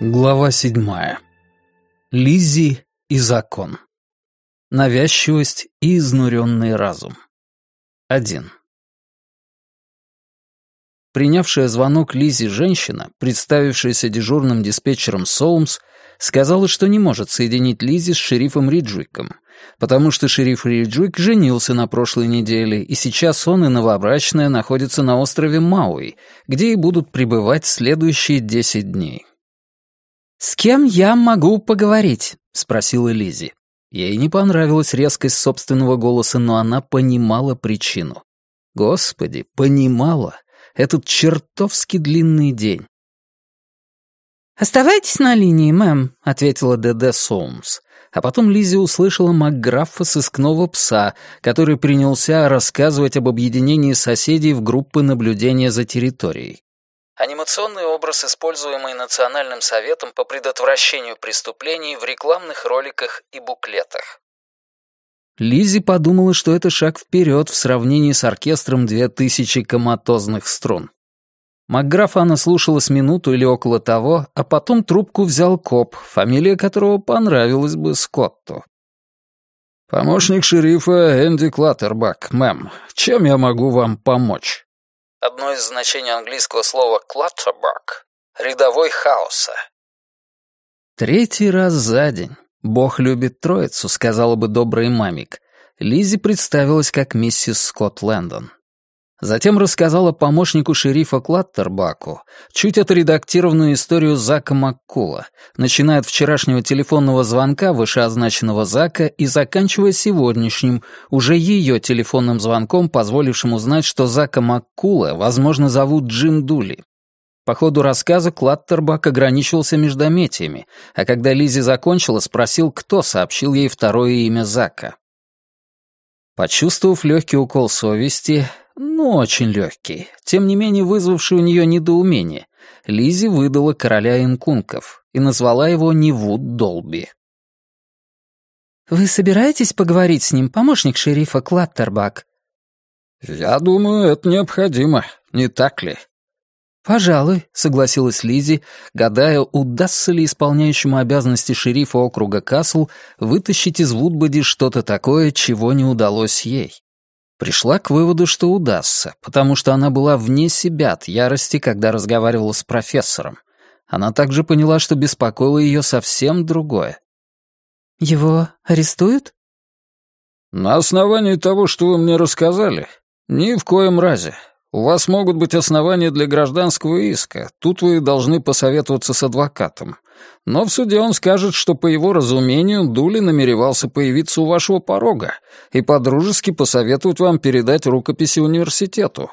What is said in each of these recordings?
Глава седьмая. Лиззи и закон. Навязчивость и изнуренный разум. Один. Принявшая звонок Лизи женщина, представившаяся дежурным диспетчером Соумс, сказала, что не может соединить Лизи с шерифом Риджуиком, потому что шериф Риджуик женился на прошлой неделе, и сейчас он и новобрачная находятся на острове Мауи, где и будут пребывать следующие десять дней. «С кем я могу поговорить?» — спросила Лизи. Ей не понравилась резкость собственного голоса, но она понимала причину. Господи, понимала. Этот чертовски длинный день. «Оставайтесь на линии, мэм», — ответила ДД Соумс. А потом Лизи услышала Макграфа сыскного пса, который принялся рассказывать об объединении соседей в группы наблюдения за территорией. Анимационный образ, используемый Национальным советом по предотвращению преступлений в рекламных роликах и буклетах. Лизи подумала, что это шаг вперед в сравнении с оркестром две тысячи коматозных струн. Макграфа она слушала с минуту или около того, а потом трубку взял коп, фамилия которого понравилась бы Скотту. «Помощник шерифа Энди Клаттербак, мэм. Чем я могу вам помочь?» Одно из значений английского слова «clutterbuck» — рядовой хаоса. Третий раз за день. «Бог любит троицу», — сказала бы добрый мамик. Лизи представилась как миссис Скотт Лэндон. Затем рассказала помощнику шерифа Клаттербаку чуть отредактированную историю Зака Маккула, начиная от вчерашнего телефонного звонка вышеозначенного Зака и заканчивая сегодняшним, уже ее телефонным звонком, позволившим узнать, что Зака Маккула, возможно, зовут Джим Дули. По ходу рассказа Клаттербак ограничивался междометиями, а когда Лизи закончила, спросил, кто сообщил ей второе имя Зака. Почувствовав легкий укол совести, ну, очень легкий, тем не менее вызвавший у нее недоумение, Лизи выдала короля инкунков и назвала его Невуд Долби. «Вы собираетесь поговорить с ним, помощник шерифа Клаттербак?» «Я думаю, это необходимо, не так ли?» «Пожалуй», — согласилась Лизи, гадая, удастся ли исполняющему обязанности шерифа округа Касл вытащить из Вудбоди что-то такое, чего не удалось ей. Пришла к выводу, что удастся, потому что она была вне себя от ярости, когда разговаривала с профессором. Она также поняла, что беспокоило ее совсем другое. «Его арестуют?» «На основании того, что вы мне рассказали, ни в коем разе. У вас могут быть основания для гражданского иска. Тут вы должны посоветоваться с адвокатом. Но в суде он скажет, что, по его разумению, Дули намеревался появиться у вашего порога и подружески посоветовать вам передать рукописи университету.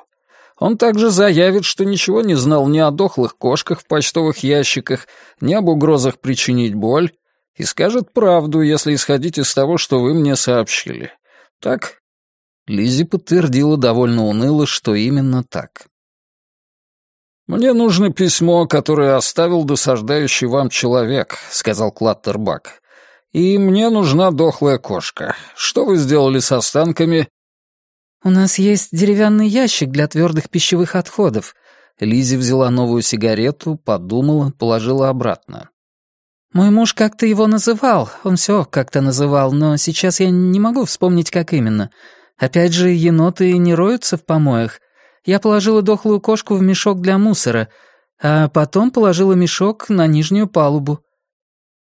Он также заявит, что ничего не знал ни о дохлых кошках в почтовых ящиках, ни об угрозах причинить боль, и скажет правду, если исходить из того, что вы мне сообщили. Так?» Лизи подтвердила довольно уныло, что именно так. «Мне нужно письмо, которое оставил досаждающий вам человек», — сказал Клаттербак. «И мне нужна дохлая кошка. Что вы сделали с останками?» «У нас есть деревянный ящик для твердых пищевых отходов». Лизи взяла новую сигарету, подумала, положила обратно. «Мой муж как-то его называл, он все как-то называл, но сейчас я не могу вспомнить, как именно. Опять же, еноты не роются в помоях, я положила дохлую кошку в мешок для мусора, а потом положила мешок на нижнюю палубу.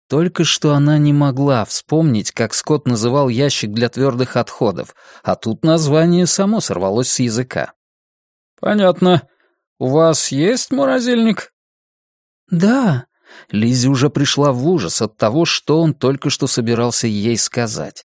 Только что она не могла вспомнить, как Скотт называл ящик для твердых отходов, а тут название само сорвалось с языка. «Понятно. У вас есть морозильник?» «Да». Лизи уже пришла в ужас от того, что он только что собирался ей сказать.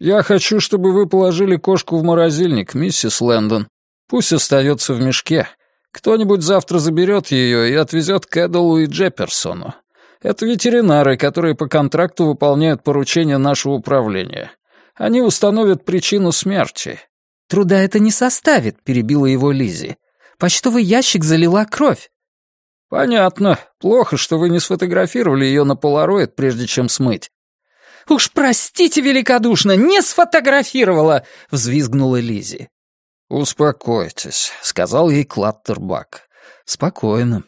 «Я хочу, чтобы вы положили кошку в морозильник, миссис Лэндон. Пусть остается в мешке. Кто-нибудь завтра заберет ее и отвезет к Эдалу и Джепперсону. Это ветеринары, которые по контракту выполняют поручения нашего управления. Они установят причину смерти». «Труда это не составит», — перебила его Лизи. «Почтовый ящик залила кровь». «Понятно. Плохо, что вы не сфотографировали ее на полароид, прежде чем смыть». «Уж простите великодушно, не сфотографировала!» — взвизгнула Лизи. «Успокойтесь», — сказал ей Клаттербак. «Спокойно».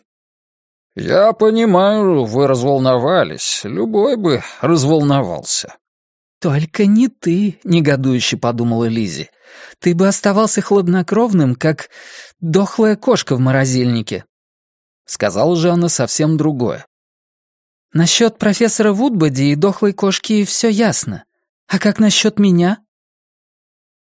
«Я понимаю, вы разволновались. Любой бы разволновался». «Только не ты», — негодующе подумала Лизи. «Ты бы оставался хладнокровным, как дохлая кошка в морозильнике». Сказала же она совсем другое. «Насчет профессора Вудбоди и дохлой кошки все ясно. А как насчет меня?»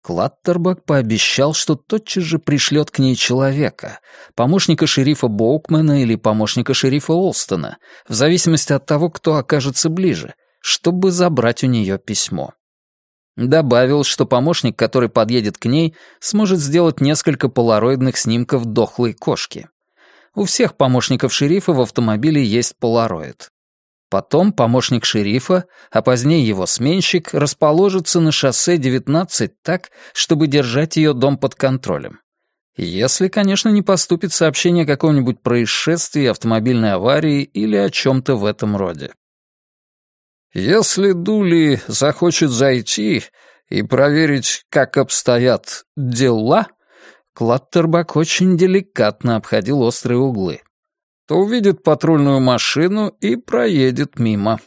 Клаттербак пообещал, что тотчас же пришлет к ней человека, помощника шерифа Боукмена или помощника шерифа Олстона, в зависимости от того, кто окажется ближе, чтобы забрать у нее письмо. Добавил, что помощник, который подъедет к ней, сможет сделать несколько полароидных снимков дохлой кошки. У всех помощников шерифа в автомобиле есть полароид. Потом помощник шерифа, а позднее его сменщик, расположится на шоссе 19 так, чтобы держать ее дом под контролем. Если, конечно, не поступит сообщение о каком-нибудь происшествии, автомобильной аварии или о чем-то в этом роде. Если Дули захочет зайти и проверить, как обстоят дела, Клаттербак очень деликатно обходил острые углы то увидит патрульную машину и проедет мимо.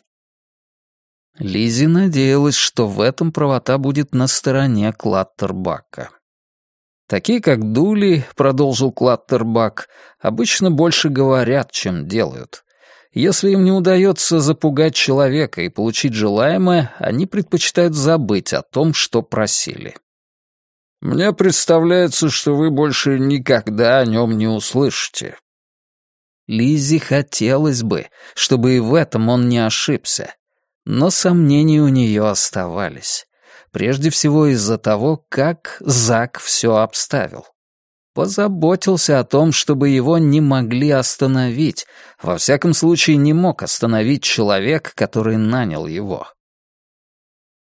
Лизи надеялась, что в этом правота будет на стороне Клаттербака. Такие, как Дули, продолжил Клаттербак, обычно больше говорят, чем делают. Если им не удается запугать человека и получить желаемое, они предпочитают забыть о том, что просили. «Мне представляется, что вы больше никогда о нем не услышите», Лизе хотелось бы, чтобы и в этом он не ошибся. Но сомнения у нее оставались. Прежде всего из-за того, как Зак все обставил. Позаботился о том, чтобы его не могли остановить. Во всяком случае, не мог остановить человек, который нанял его.